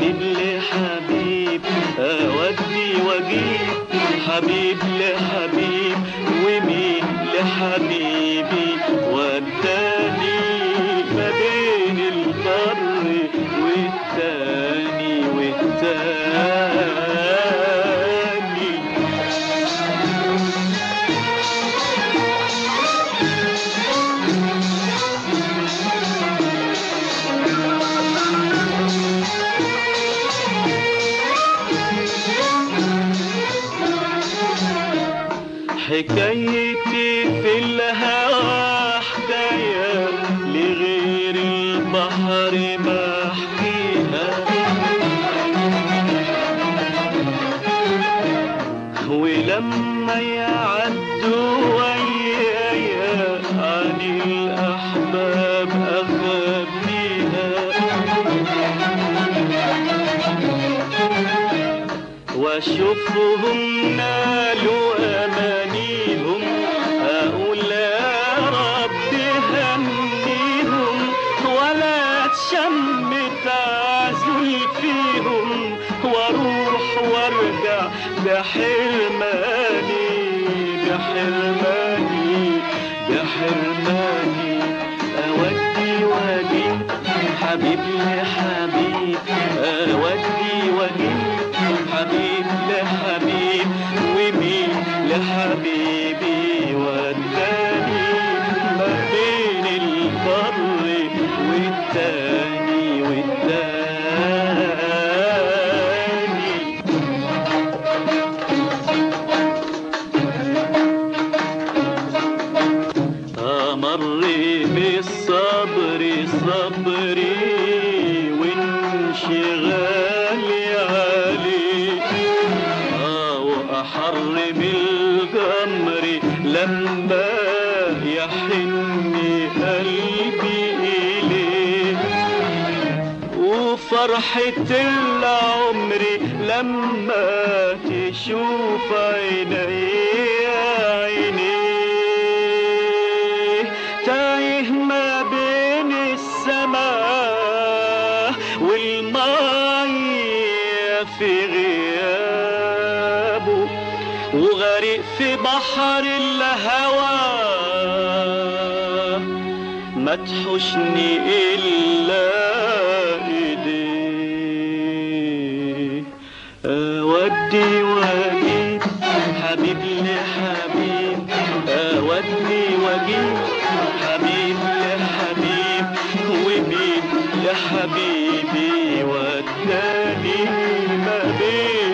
حبيب لحبيب آه، اودي واجيب حبيب لحبيب. حكايتي في الهوى حكاية لغير البحر ما احكيها. ولما يعدوا ويايا عن الأحباب أخبيها وأشوفهم نالوا تعزل فيهم وأروح وارجع بحرماني بحرماني بحرماني. وانشغالي عليه آه وأحر بالجمر لما يحن قلبي إليه. وفرحة العمر لما تشوف عيني والمية في غيابه وغرق في بحر الهوى. ما تحشني إلا إيديه أودي وأجيب حبيب. لحبيب أودي وأجيب. حبيبي وداني ما بين.